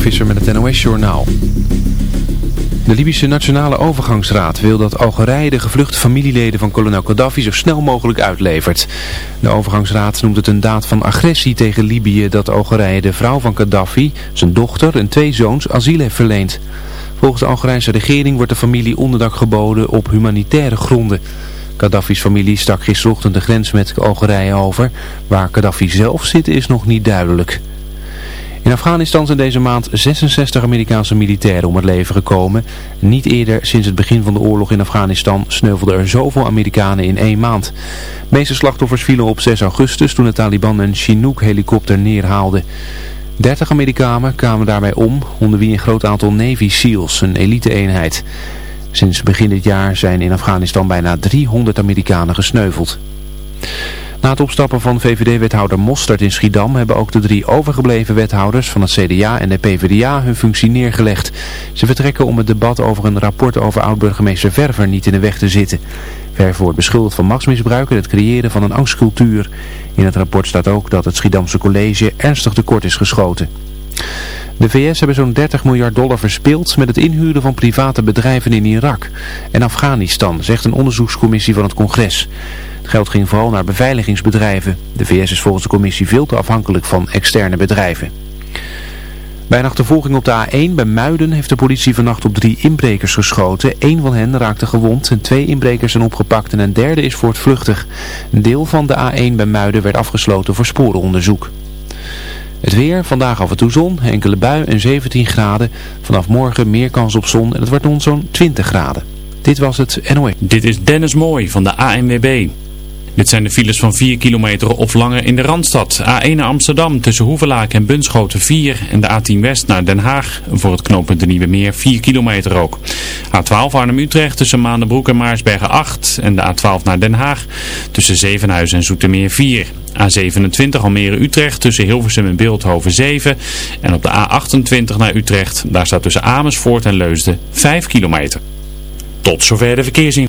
Visser met het NOS-journaal. De Libische Nationale Overgangsraad wil dat Algerije de gevluchte familieleden van kolonel Gaddafi zo snel mogelijk uitlevert. De overgangsraad noemt het een daad van agressie tegen Libië dat Algerije de vrouw van Gaddafi, zijn dochter en twee zoons asiel heeft verleend. Volgens de Algerijnse regering wordt de familie onderdak geboden op humanitaire gronden. Gaddafi's familie stak gisterochtend de grens met Algerije over. Waar Gaddafi zelf zit is nog niet duidelijk. In Afghanistan zijn deze maand 66 Amerikaanse militairen om het leven gekomen. Niet eerder sinds het begin van de oorlog in Afghanistan sneuvelden er zoveel Amerikanen in één maand. De meeste slachtoffers vielen op 6 augustus toen de Taliban een Chinook-helikopter neerhaalde. 30 Amerikanen kwamen daarbij om, onder wie een groot aantal Navy SEALs, een elite-eenheid. Sinds begin dit jaar zijn in Afghanistan bijna 300 Amerikanen gesneuveld. Na het opstappen van VVD-wethouder Mostert in Schiedam hebben ook de drie overgebleven wethouders van het CDA en de PvdA hun functie neergelegd. Ze vertrekken om het debat over een rapport over oud-burgemeester Verver niet in de weg te zitten. Verver wordt beschuldigd van machtsmisbruik en het creëren van een angstcultuur. In het rapport staat ook dat het Schiedamse college ernstig tekort is geschoten. De VS hebben zo'n 30 miljard dollar verspild met het inhuren van private bedrijven in Irak en Afghanistan, zegt een onderzoekscommissie van het congres. Het geld ging vooral naar beveiligingsbedrijven. De VS is volgens de commissie veel te afhankelijk van externe bedrijven. Bij een achtervolging op de A1 bij Muiden heeft de politie vannacht op drie inbrekers geschoten. Eén van hen raakte gewond en twee inbrekers zijn opgepakt en een derde is voortvluchtig. Een deel van de A1 bij Muiden werd afgesloten voor sporenonderzoek. Het weer, vandaag af en toe zon, enkele bui en 17 graden. Vanaf morgen meer kans op zon en het wordt rond zo'n 20 graden. Dit was het NOE. Dit is Dennis Mooi van de ANWB. Dit zijn de files van 4 kilometer of langer in de Randstad. A1 naar Amsterdam tussen Hoevelaak en Bunschoten 4 en de A10 West naar Den Haag. Voor het knooppunt de Nieuwe Meer 4 kilometer ook. A12 Arnhem-Utrecht tussen Maandenbroek en Maarsbergen 8 en de A12 naar Den Haag tussen Zevenhuizen en Zoetermeer 4. A27 Almere-Utrecht tussen Hilversum en Beeldhoven 7 en op de A28 naar Utrecht. Daar staat tussen Amersfoort en Leusden 5 kilometer. Tot zover de verkeersin.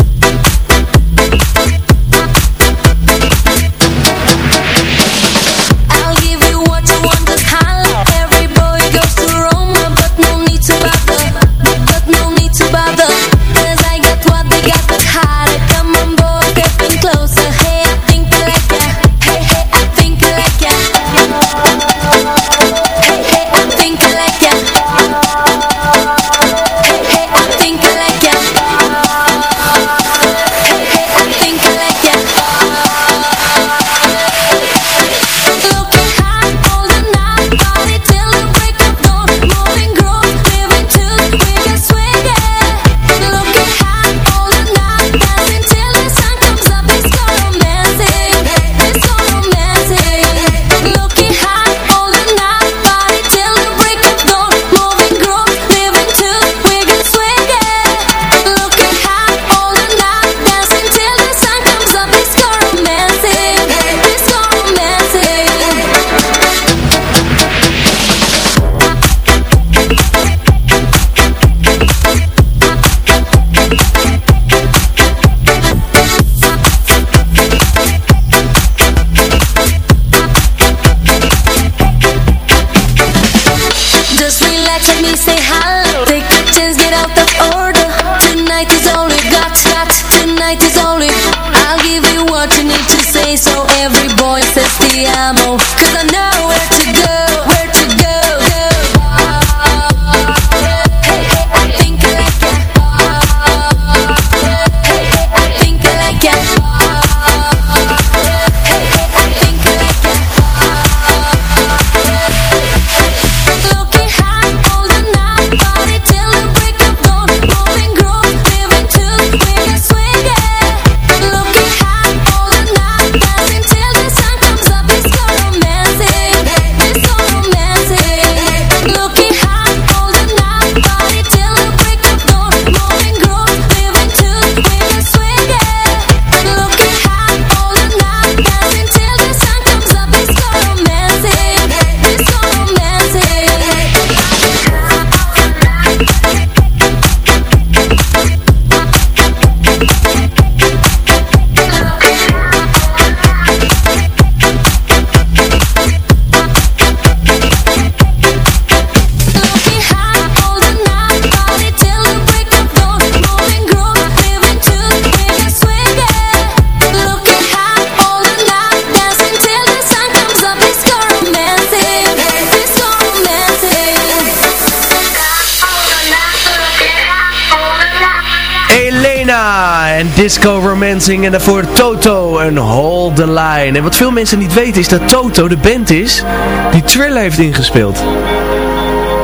En daarvoor Toto en Hold the Line. En wat veel mensen niet weten is dat Toto de band is die Thriller heeft ingespeeld.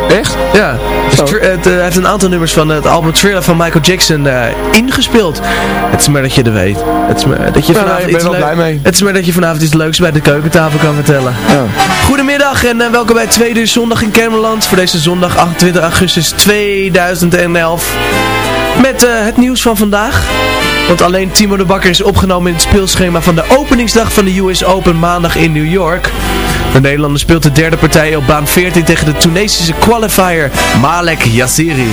Echt? Ja, dus. Thr- het, eh, hij heeft een aantal nummers van het album Thriller van Michael Jackson eh, ingespeeld. Het is maar dat je er weet. Het is maar dat je vanavond nee, ik ben wel blij mee. Het is maar dat je vanavond iets leuks bij de keukentafel kan vertellen. Ja. Goedemiddag en eh, welkom bij Tweede uur Zondag in Kermeland voor deze zondag 28 augustus 2011. Met het nieuws van vandaag. Want alleen Timo de Bakker is opgenomen in het speelschema van de openingsdag van de US Open maandag in New York. De Nederlander speelt de derde partij op baan 14 tegen de Tunesische qualifier Malek Yassiri.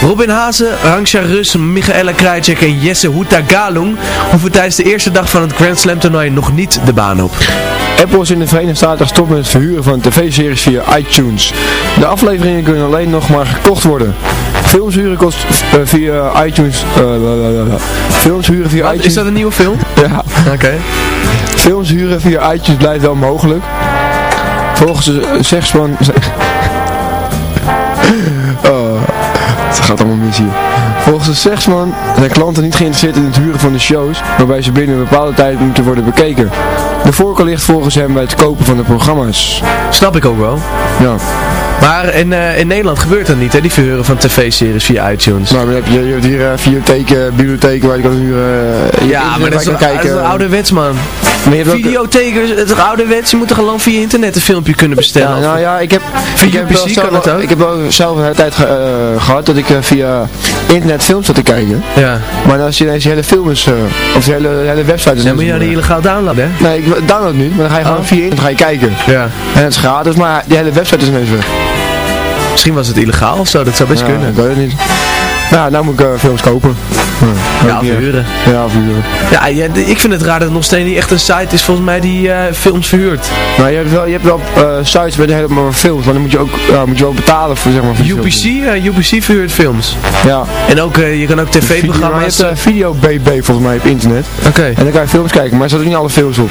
Robin Hazen, Rangsha Rus, Michaela Krajcek en Jesse Houta Galung hoeven tijdens de eerste dag van het Grand Slam toernooi nog niet de baan op. Apple is in de Verenigde Staten gestopt met het verhuren van tv-series via iTunes. De afleveringen kunnen alleen nog maar gekocht worden. Films huren kost eh, via iTunes... eh, films huren via iTunes... Is dat een nieuwe film? Ja. Oké. Films huren via iTunes blijft wel mogelijk. Volgens de zegsman... oh, het gaat allemaal mis hier. Volgens de zegsman zijn klanten niet geïnteresseerd in het huren van de shows, waarbij ze binnen een bepaalde tijd moeten worden bekeken. De voorkeur ligt volgens hem bij het kopen van de programma's. Snap ik ook wel. Ja. Maar in, eh, in Nederland gebeurt dat niet, hè? Die verhuren van tv-series via iTunes. Nou, maar je, hebt, je, je hebt hier uh, videotheken, bibliotheken waar je kan huren. eh, je ja, maar dat is, je kan dat is kijken. een ouderwets, man. Je Videotheken, het is ouderwets? Je moet toch gewoon via internet een filmpje kunnen bestellen? Ja, nou ja, ik heb, Via ik heb, wel UPC zelf, kan het ook. ik heb wel zelf een hele tijd ge- eh, gehad dat ik eh, via internet films zat te kijken. ja. Maar als je ineens hele film is, eh, of de hele, hele website is moet je dus, die eh, illegaal downloaden, hè? Nee, ik download niet, maar dan ga je gewoon Oh. via internet ga je kijken. Ja. En het is gratis, maar die hele website is ineens weg. Misschien was het illegaal of zo, dat zou best Ja, kunnen. Ik weet het niet. Nou, nou moet ik eh, films kopen. Ja, of huren. Ja, of huren. Ja, ja, ik vind het raar dat het nog steeds niet echt een site is volgens mij die eh, films verhuurt. Maar je hebt wel, je hebt wel eh, sites met helemaal films, maar dan moet je ook, ja, moet je wel betalen voor zeg maar. Voor UPC, UPC verhuurt films. Ja. En ook, je kan ook maar je tv-programma's... hebt Video BB volgens mij op internet. Oké, En dan kan je films kijken, maar er zaten niet alle films op.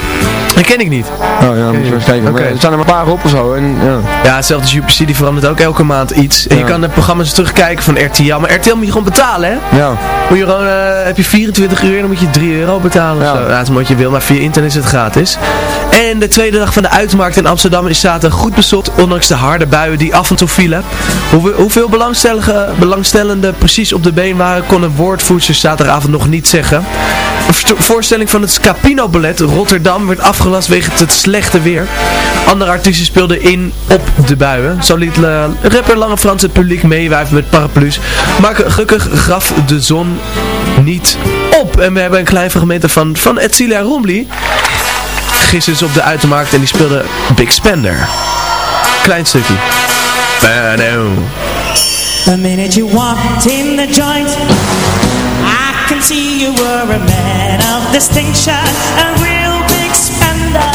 dat ken ik niet. Oh ja, moet je eens kijken. Maar Oké. er staan er maar een paar op of zo. En, ja. Ja, hetzelfde als UPC, die verandert ook elke maand iets. En je Ja. kan de programma's terugkijken van RTL. Maar RTL je gewoon betalen, hè? ja. Moet je gewoon, eh, heb je 24 uur, dan moet je 3 euro betalen. Ja. Zo. Dat is wat je wil, maar via internet is het gratis. En de tweede dag van de uitmarkt in Amsterdam is zaterdag goed bezocht, ondanks de harde buien die af en toe vielen. Hoeveel, hoeveel belangstellenden precies op de been waren, kon een woordvoerster zaterdagavond nog niet zeggen. Een voorstelling van het Scapino Ballet Rotterdam werd afgelast wegens het slechte weer. Andere artiesten speelden in op de buien. Zo liet eh, rapper Lange Frans het publiek meewijven met paraplu's. Maar gelukkig gaf de zon niet op. En we hebben een klein fragment ervan van Edcilia Romley. Gisteren is op de uitermarkt en die speelde Big Spender. Klein stukje. The minute you walked in the joint, I can see you were a man of distinction, a real big spender.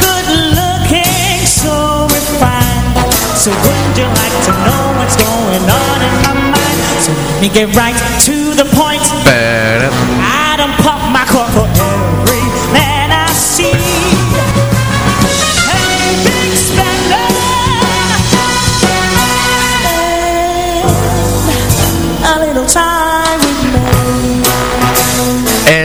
Good looking, so refined. So wouldn't you like to know what's going on let me get right to the point. Bado. I don't pop my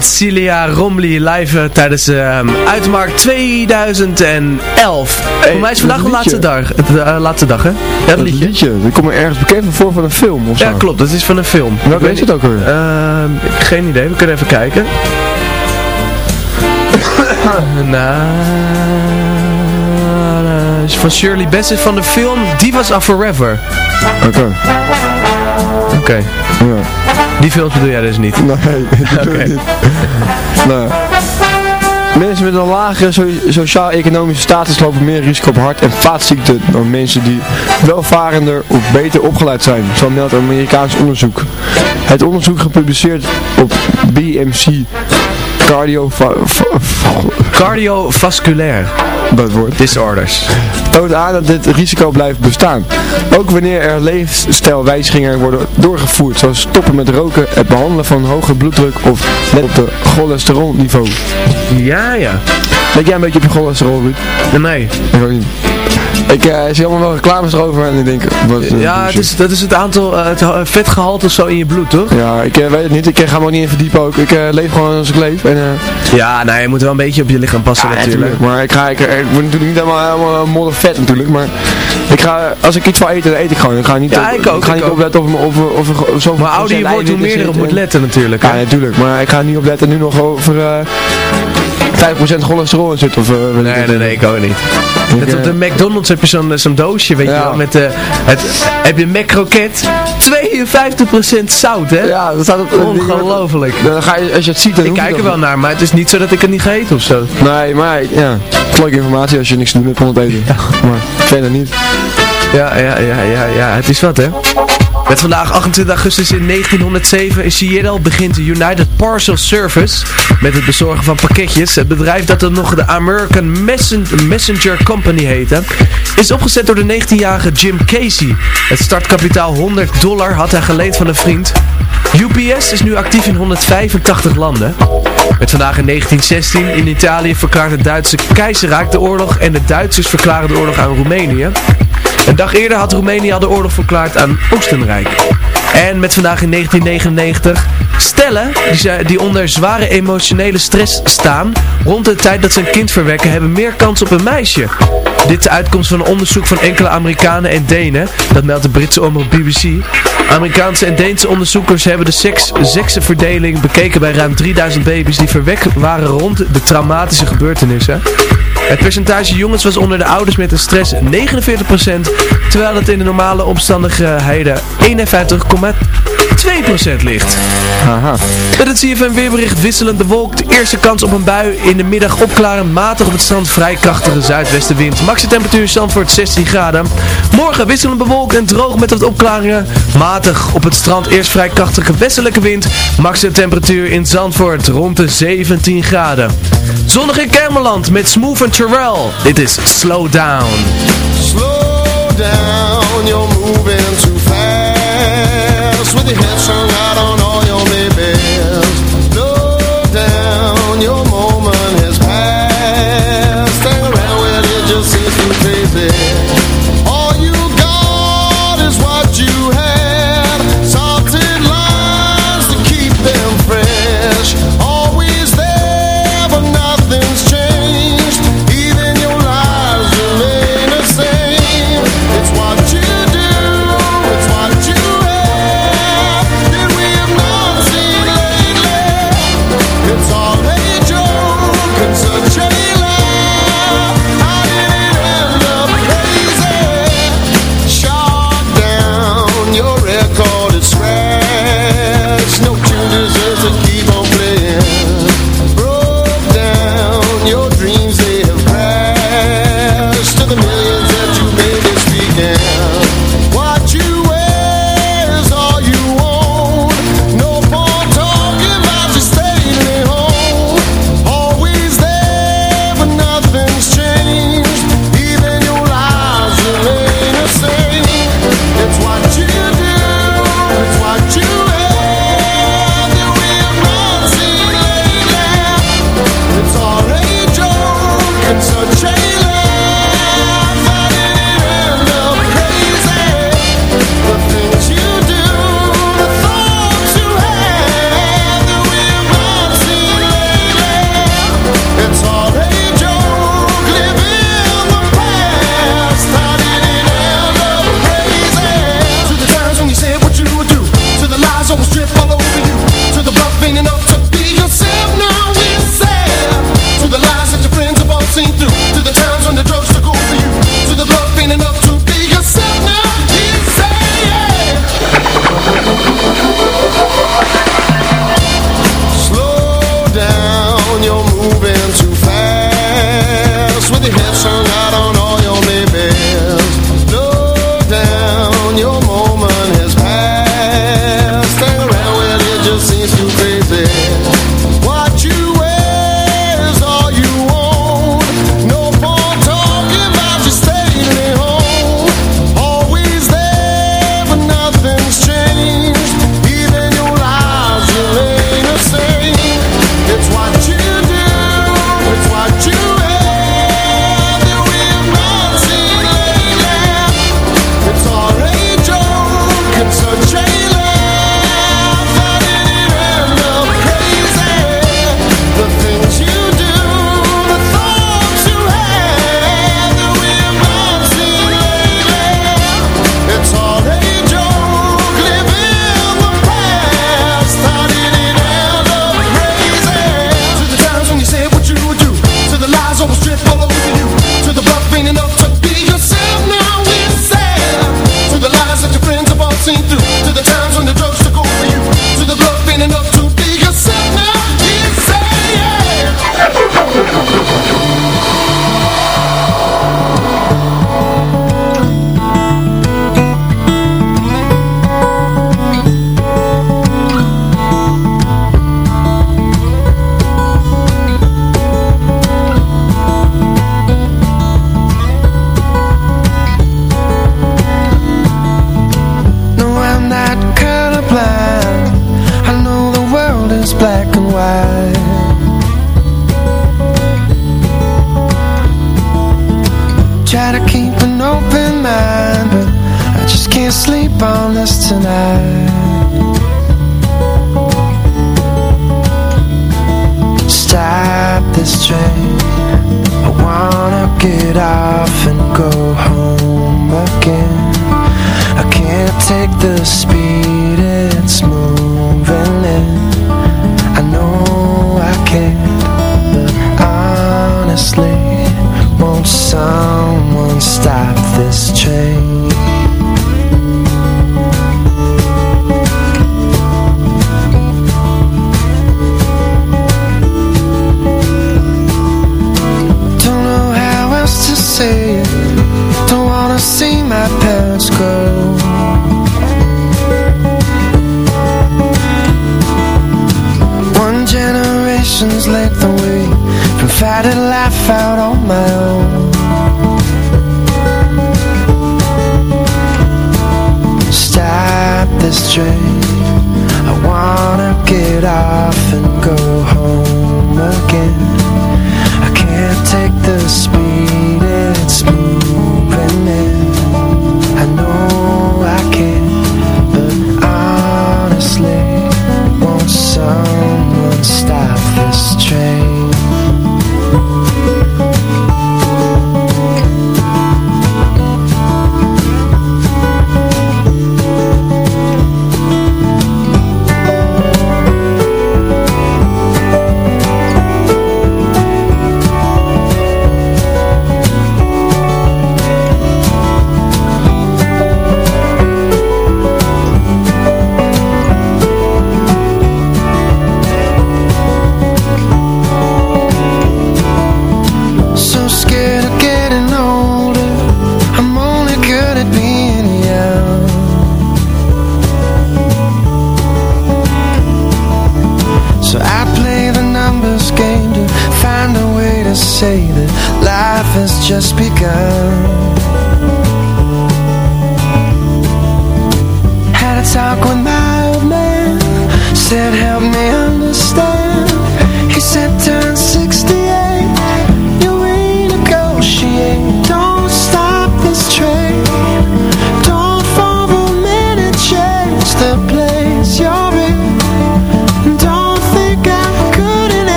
Edcilia Romley live eh, tijdens de Uitmarkt 2011. Voor mij is vandaag de laatste dag. Het, eh, laatste dag, hè? Ja, dat liedje. liedje, dat komt me ergens bekend van voor van een film of zo. Ja, klopt. Dat is van een film. Welke is het ook alweer? Ehm, geen idee, we kunnen even kijken. nou, van Shirley Bassey van de film Divas are Forever. Oké. Oké, Ja. die film bedoel jij dus niet. Nee, dat doe Oké. ik niet. Mensen met een lagere so- sociaal-economische status lopen meer risico op hart- en vaatziekten dan mensen die welvarender of beter opgeleid zijn, zo meldt een Amerikaans onderzoek. Het onderzoek gepubliceerd op BMC Cardio Cardiovasculair dat woord, disorders. toont aan dat dit risico blijft bestaan. Ook wanneer er leefstijlwijzigingen worden doorgevoerd, zoals stoppen met roken, het behandelen van hoge bloeddruk of let op de cholesterolniveau. Ja, ja. Let jij een beetje op je cholesterol, Ruud? Nee. Ik ook niet. Ik eh, zie allemaal wel reclames erover en ik denk, wat, eh, Ja, het is, dat is het aantal, eh, het ha- vetgehalte of zo in je bloed, toch? Ja, ik eh, weet het niet. Ik eh, ga me ook niet in verdiepen ook. Ik eh, leef gewoon als ik leef. En, eh, Ja, nou, je moet wel een beetje op je lichaam passen ja, natuurlijk. natuurlijk. Maar ik, ga, ik, eh, ik word natuurlijk niet helemaal, helemaal modder vet natuurlijk. Maar ik ga, als ik iets wil eten, dan eet ik gewoon. Ik ga niet, Ja, op, ik ook, ga ik niet ook. opletten of, of, of, of, zoveel Maar ouder je wordt, hoe meer erop moet en- letten natuurlijk. Ja, natuurlijk. Maar ik ga niet opletten nu nog over eh 5% cholesterol in zit. Of, eh, ik Nee, niet. nee, nee, ik ook niet. Ik, Net op de eh, McDonald's heb je zo'n zo'n doosje, weet je Ja. wel, met eh het, heb je Croquette, 52% zout, hè? Ja, dat staat op Ongelooflijk. Dan ga je, als je het ziet, dan Ik kijk er wel naar, maar het is niet zo dat ik het niet ga eten of zo. Nee, maar ja, leuke informatie als je niks te doen hebt van het eten. Maar verder niet. Ja, ja, ja, ja, ja, het is wat, hè? Met vandaag 28 augustus in 1907 in Seattle begint de United Parcel Service met het bezorgen van pakketjes. Het bedrijf dat dan nog de American Messen- Messenger Company heette, is opgezet door de 19-jarige Jim Casey. Het startkapitaal 100 dollar had hij geleend van een vriend. UPS is nu actief in 185 landen. Met vandaag in 1916 in Italië verklaart het Duitse keizerrijk de oorlog en de Duitsers verklaren de oorlog aan Roemenië. Een dag eerder had Roemenië al de oorlog verklaard aan Oostenrijk. En met vandaag in 1999 stellen die, die onder zware emotionele stress staan rond de tijd dat ze een kind verwekken hebben meer kans op een meisje. Dit is de uitkomst van een onderzoek van enkele Amerikanen en Denen, dat meldt de Britse omroep BBC. Amerikaanse en Deense onderzoekers hebben de seks, bekeken bij ruim 3000 baby's die verwekt waren rond de traumatische gebeurtenissen. Het percentage jongens was onder de ouders met een stress 49%, terwijl het in de normale omstandigheden 51%. 2% ligt. Aha. Met het CFM weerbericht wisselend bewolkt. Eerste kans op een bui. In de middag opklaren. Matig op het strand. Vrij krachtige zuidwestenwind. Maximumtemperatuur Zandvoort 16 graden. Morgen wisselend bewolkt en droog met wat opklaringen. Matig op het strand. Eerst vrij krachtige westelijke wind. Maximumtemperatuur in Zandvoort rond de 17 graden. Zonnig in Kermeland met Smooth en Terrell. Dit is Slow Down. Slow down, you're. with your hips hung out on all your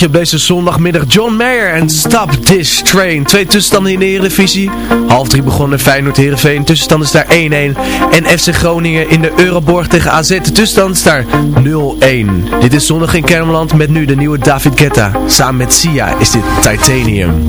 Je op deze zondagmiddag John Mayer en Stop This Train. Twee tussenstanden in de Eredivisie. Half drie begonnen Feyenoord Heerenveen. Tussenstand is daar 1-1. En FC Groningen in de Euroborg tegen AZ. Tussenstand is daar 0-1. Dit is zondag in Kermeland met nu de nieuwe David Guetta. Samen met Sia is dit Titanium.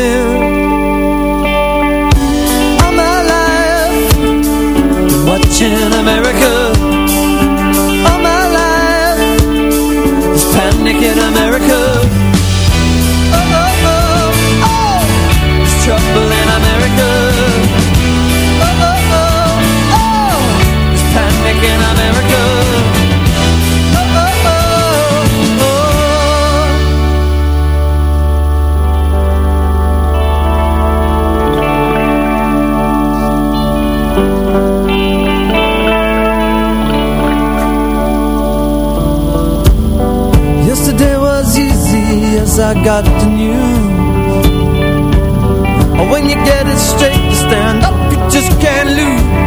in America. Oh, oh, oh, oh, there's trouble in America. Oh, oh, oh, oh, there's panic in America I got news Oh, when you get it straight to stand up, you just can't lose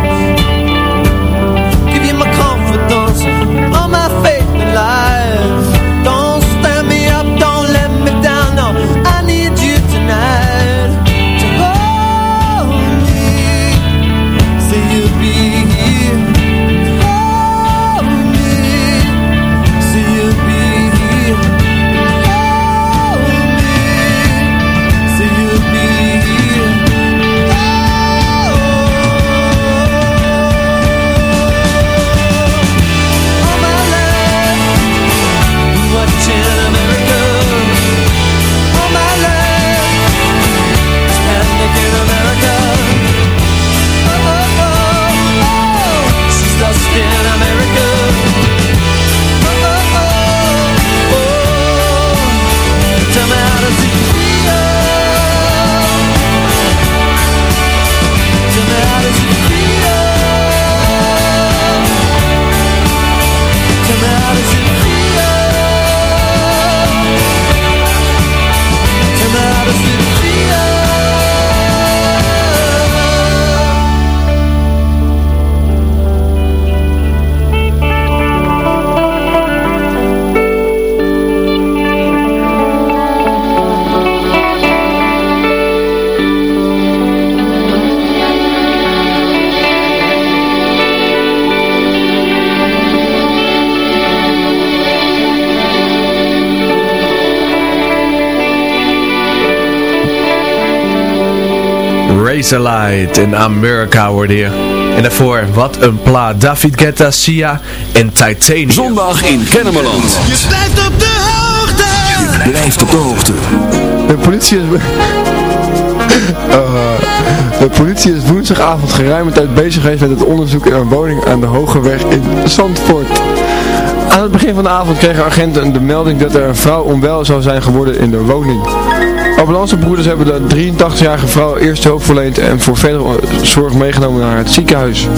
Razorlight in America worden hier. En daarvoor, wat een plaat. David Guetta, Sia en Titanium. Zondag in Kennemerland. Je blijft op de hoogte. Je blijft op de hoogte. De politie is... Eh, de politie is woensdagavond geruime tijd bezig geweest met het onderzoek in een woning aan de Hogeweg in Zandvoort. Aan het begin van de avond kregen agenten de melding dat er een vrouw onwel zou zijn geworden in de woning. Ambulancebroeders hebben de 83-jarige vrouw eerst hulp verleend en voor verdere zorg meegenomen naar het ziekenhuis.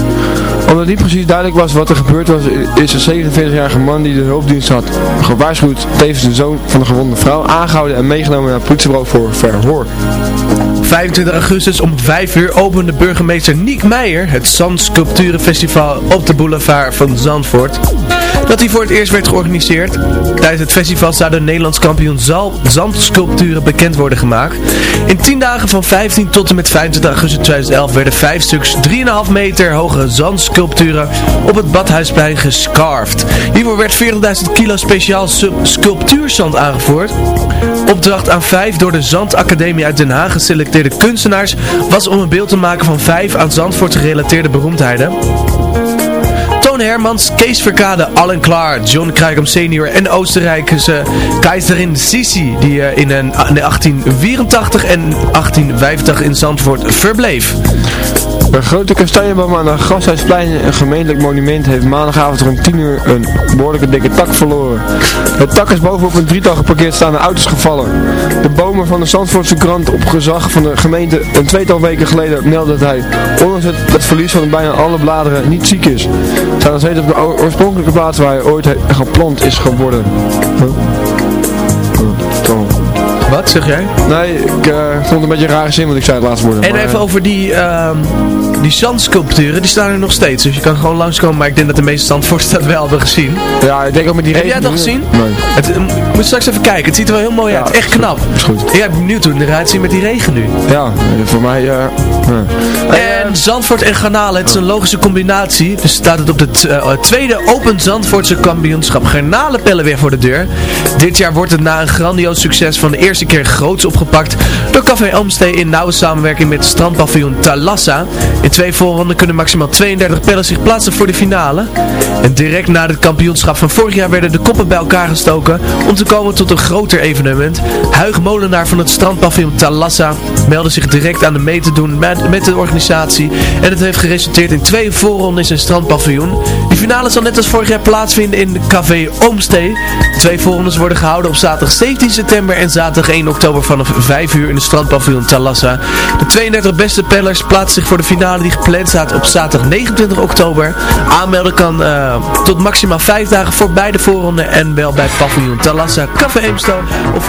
Omdat niet precies duidelijk was wat er gebeurd was, is een 47-jarige man die de hulpdienst had gewaarschuwd, tevens de zoon van de gewonde vrouw, aangehouden en meegenomen naar het politiebureau voor verhoor. 25 augustus om 5 uur opende burgemeester Niek Meijer het Zandsculpturenfestival op de boulevard van Zandvoort. Dat hij voor het eerst werd georganiseerd. Tijdens het festival zou de Nederlands kampioen zandsculpturen bekend worden gemaakt. In 10 dagen van 15 tot en met 25 augustus 2011 werden 5 stuks 3,5 meter hoge zandsculpturen op het Badhuisplein gescarfd. Hiervoor werd 40.000 kilo speciaal sculptuurzand aangevoerd. Opdracht aan 5 door de Zandacademie uit Den Haag kunstenaars was om een beeld te maken van 5 aan Zandvoort gerelateerde beroemdheden. Toon Hermans, Kees Verkade, Allen Klaar, John Kruikamp senior en Oostenrijkse keizerin Sisi, die eh, in, een, in 1884 en 1885 in Zandvoort verbleef. Een grote kastanjeboom aan de Gasthuisplein, een gemeentelijk monument, heeft maandagavond rond 10 uur een behoorlijke dikke tak verloren. Het tak is bovenop een drietal geparkeerd staande auto's gevallen. De bomen van de Zandvoortse krant op gezag van de gemeente een tweetal weken geleden meldde dat hij, ondanks het, verlies van bijna alle bladeren, niet ziek is. Zijn nog steeds op de oorspronkelijke plaats waar hij ooit geplant is geworden. Wat zeg jij? Nee, ik eh, vond het een beetje een rare zin wat ik zei het laatste woord. En maar, even eh, over die, ehm die zandsculpturen, die staan er nog steeds. Dus je kan gewoon langskomen, maar ik denk dat de meeste Zandvoorters dat wel hebben gezien. Ja, ik denk ook met die Heb jij rekening- gezien? Nee. Het, eh, moet straks even kijken, het ziet er wel heel mooi uit. Echt knap. Is goed. Ja, ik ben benieuwd hoe het eruit ziet met die regen nu. Ja, voor mij... ja. En Zandvoort en Garnalen, het is een logische combinatie. Dus staat het op het tweede Open Zandvoortse kampioenschap Garnalenpellen weer voor de deur. Dit jaar wordt het na een grandioos succes van de eerste keer groots opgepakt door Café Oomstee in nauwe samenwerking met strandpaviljoen Talassa. In twee voorronden kunnen maximaal 32 pellen zich plaatsen voor de finale. En direct na het kampioenschap van vorig jaar werden de koppen bij elkaar gestoken om te komen tot een groter evenement. Huig Molenaar van het strandpaviljoen Talassa meldde zich direct aan de mee te doen met, de organisatie. En het heeft geresulteerd in twee voorronden in zijn strandpaviljoen. De finale zal net als vorig jaar plaatsvinden in Café Oomstee. De twee voorrondes worden gehouden op zaterdag 17 september en zaterdag 1 oktober vanaf 5 uur in het strandpaviljoen Talassa. De 32 beste pellers plaatsen zich voor de finale die gepland staat op zaterdag 29 oktober. Aanmelden kan eh, tot maximaal 5 dagen voor beide voorronden en wel bij paviljoen Talassa, Café Eemstel of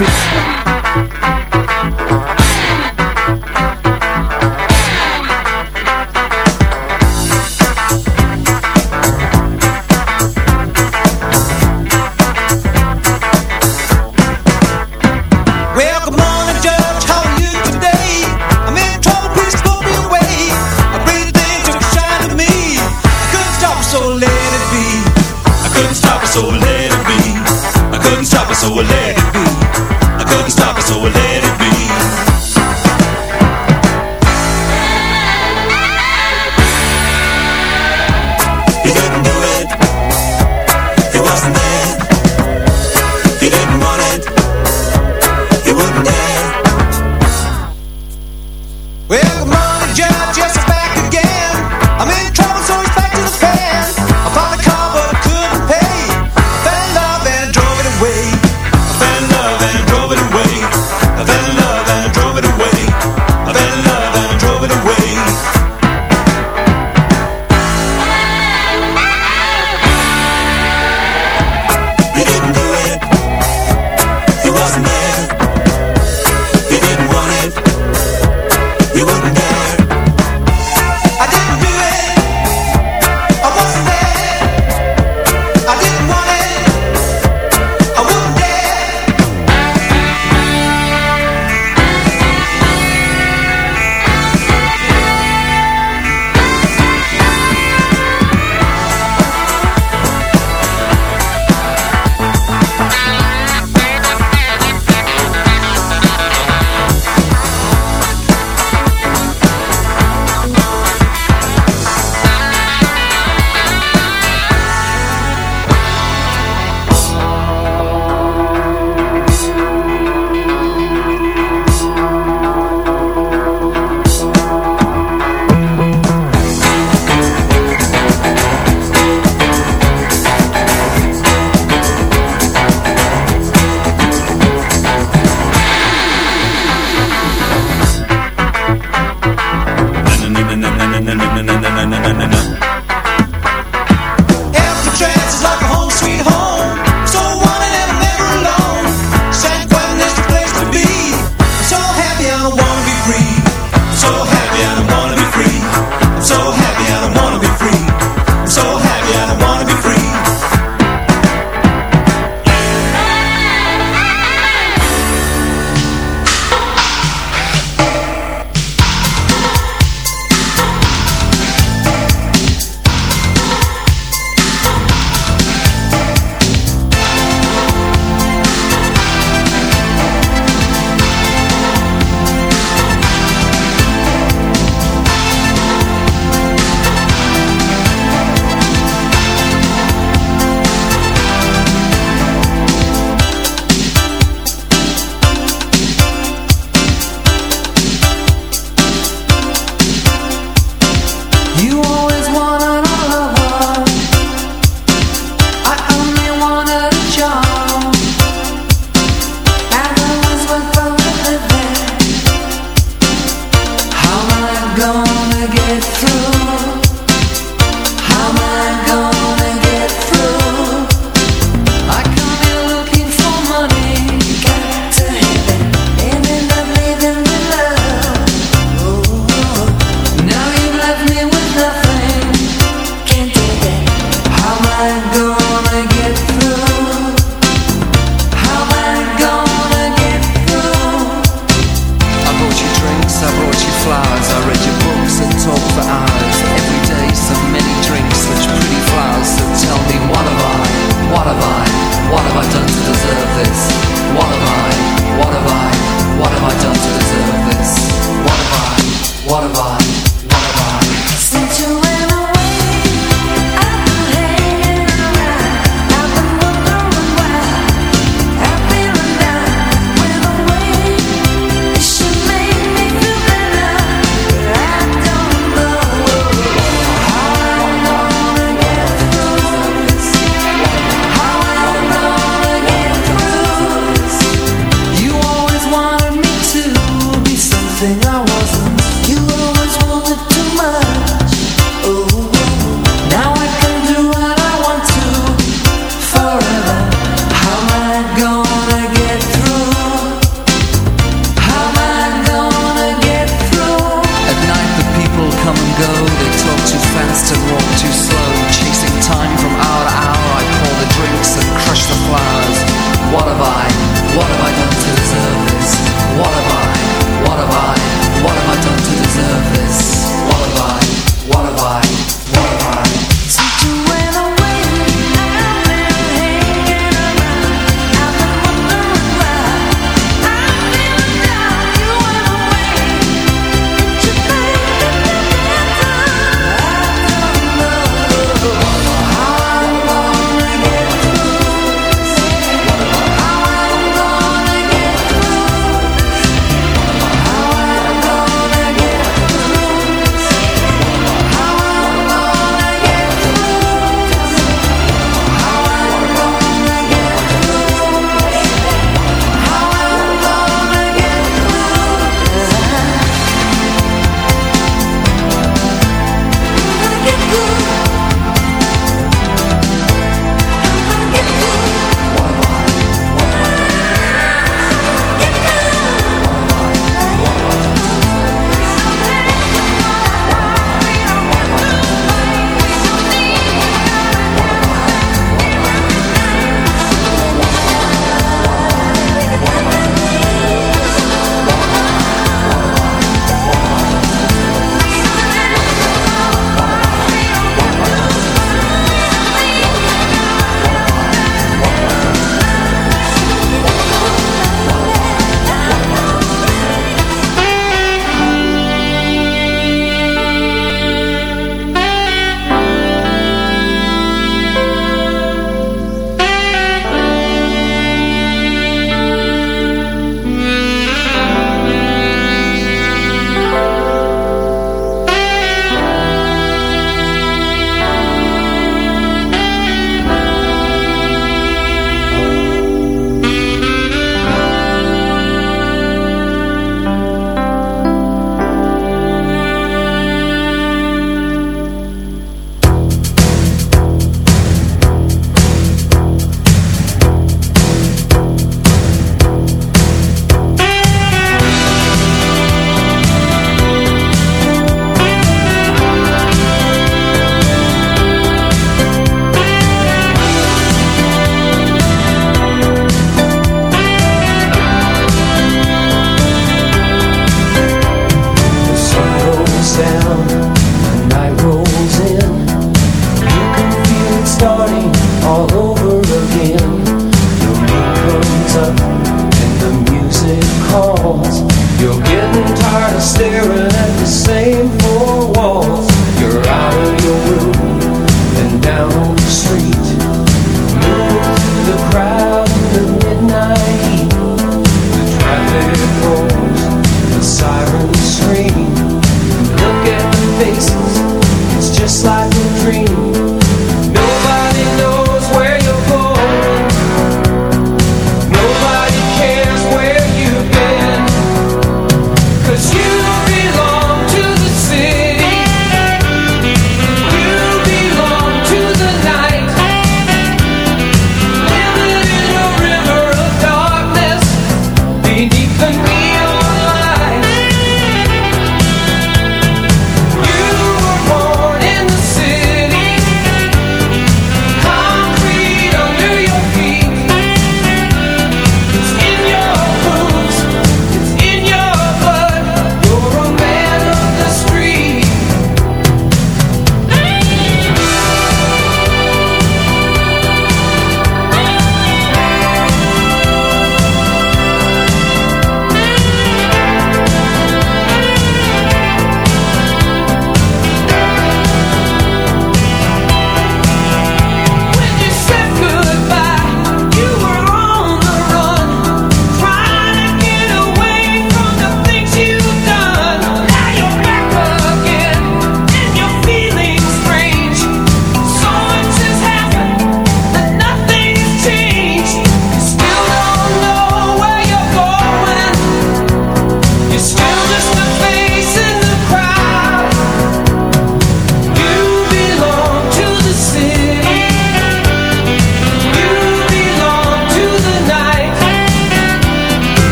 what have I,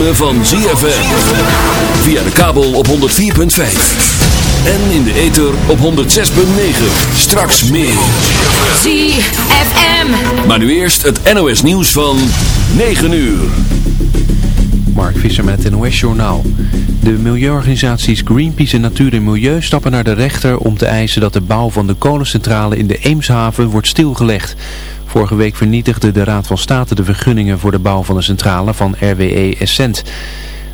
ritme van ZFM. Via de kabel op 104.5. En in de ether op 106.9. Straks meer. ZFM. Maar nu eerst het NOS nieuws van 9 uur. Mark Visser met het NOS Journaal. De milieuorganisaties Greenpeace en Natuur en Milieu stappen naar de rechter om te eisen dat de bouw van de kolencentrale in de Eemshaven wordt stilgelegd. Vorige week vernietigde de Raad van State de vergunningen voor de bouw van de centrale van RWE Essent.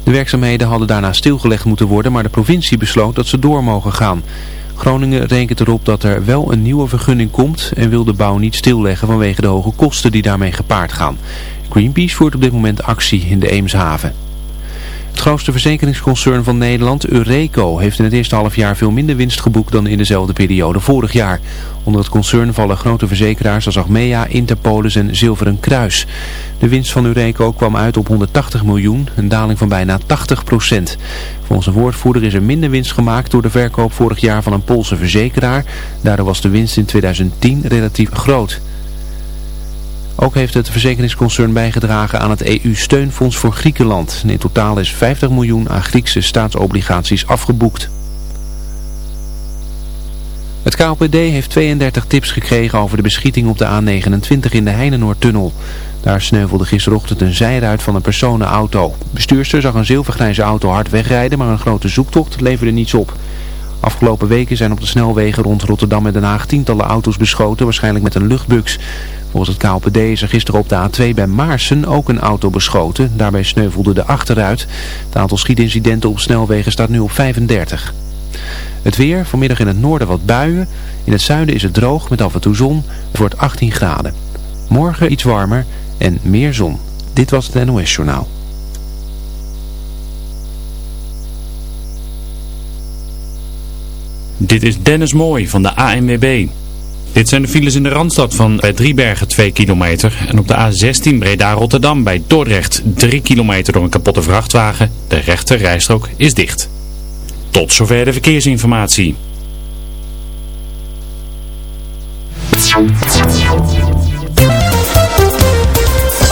De werkzaamheden hadden daarna stilgelegd moeten worden, maar de provincie besloot dat ze door mogen gaan. Groningen rekent erop dat er wel een nieuwe vergunning komt en wil de bouw niet stilleggen vanwege de hoge kosten die daarmee gepaard gaan. Greenpeace voert op dit moment actie in de Eemshaven. Het grootste verzekeringsconcern van Nederland, Eureko, heeft in het eerste halfjaar veel minder winst geboekt dan in dezelfde periode vorig jaar. Onder het concern vallen grote verzekeraars als Achmea, Interpolis en Zilveren Kruis. De winst van Eureko kwam uit op 180 miljoen, een daling van bijna 80 procent. Volgens een woordvoerder is er minder winst gemaakt door de verkoop vorig jaar van een Poolse verzekeraar. Daardoor was de winst in 2010 relatief groot. Ook heeft het verzekeringsconcern bijgedragen aan het EU-steunfonds voor Griekenland. In totaal is 50 miljoen aan Griekse staatsobligaties afgeboekt. Het KLPD heeft 32 tips gekregen over de beschieting op de A29 in de Heinenoordtunnel. Daar sneuvelde gisterochtend een zijruit van een personenauto. De bestuurster zag een zilvergrijze auto hard wegrijden, maar een grote zoektocht leverde niets op. Afgelopen weken zijn op de snelwegen rond Rotterdam en Den Haag tientallen auto's beschoten, waarschijnlijk met een luchtbux. Volgens het KLPD is er gisteren op de A2 bij Maarsen ook een auto beschoten. Daarbij sneuvelde de achteruit. Het aantal schietincidenten op snelwegen staat nu op 35. Het weer, vanmiddag in het noorden wat buien. In het zuiden is het droog met af en toe zon. Het wordt 18 graden. Morgen iets warmer en meer zon. Dit was het NOS Journaal. Dit is Dennis Mooi van de ANWB. Dit zijn de files in de Randstad van bij Driebergen 2 kilometer. En op de A16 Breda-Rotterdam bij Dordrecht 3 kilometer door een kapotte vrachtwagen. De rechter rijstrook is dicht. Tot zover de verkeersinformatie.